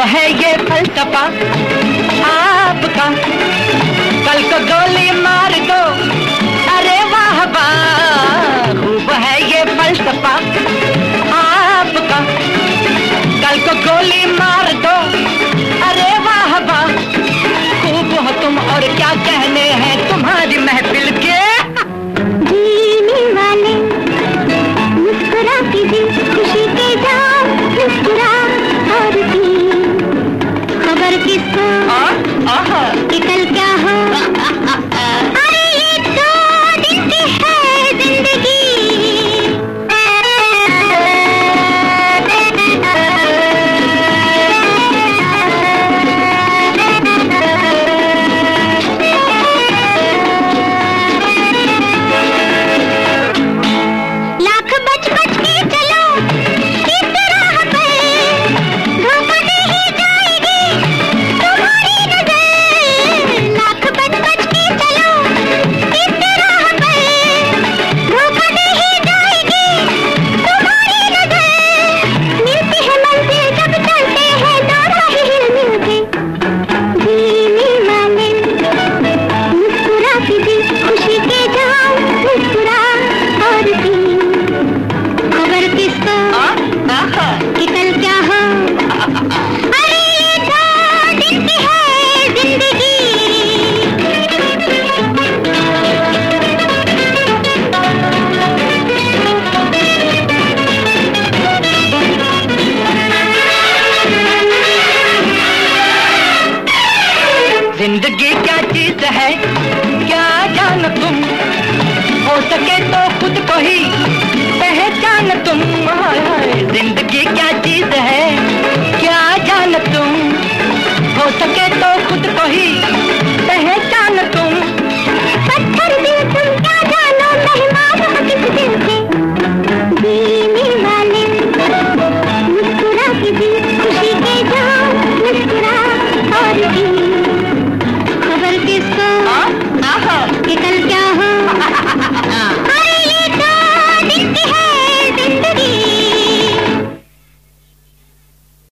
वह ये फलसफा आपका कल को गोली मार है? क्या जान तुम? हो सके तो खुद को ही। पहचान तुम। ज़िंदगी क्या